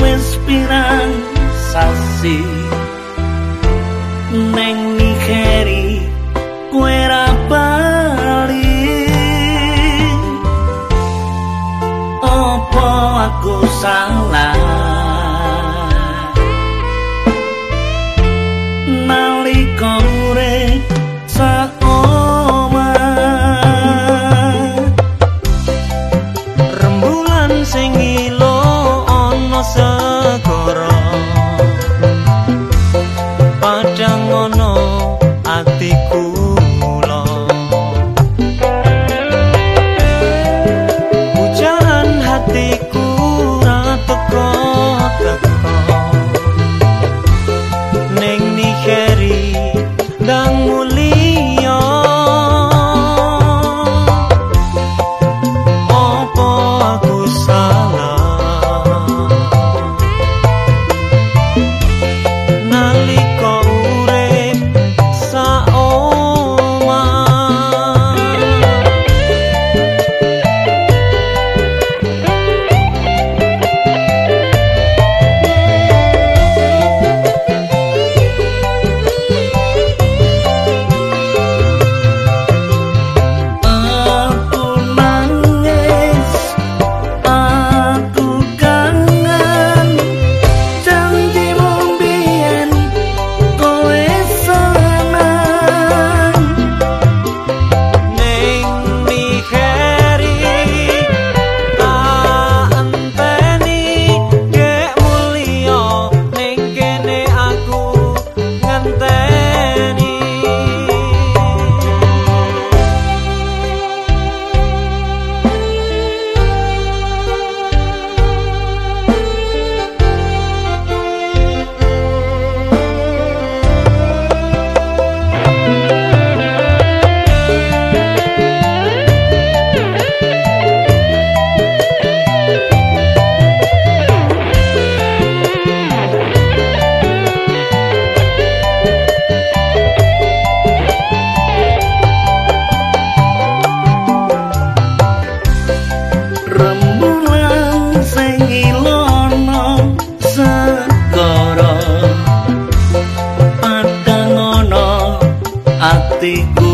wis pirang sasi neng nikeri kue bali opo aku salah nalika urip saoma rembulan sing ilo ana Namaste.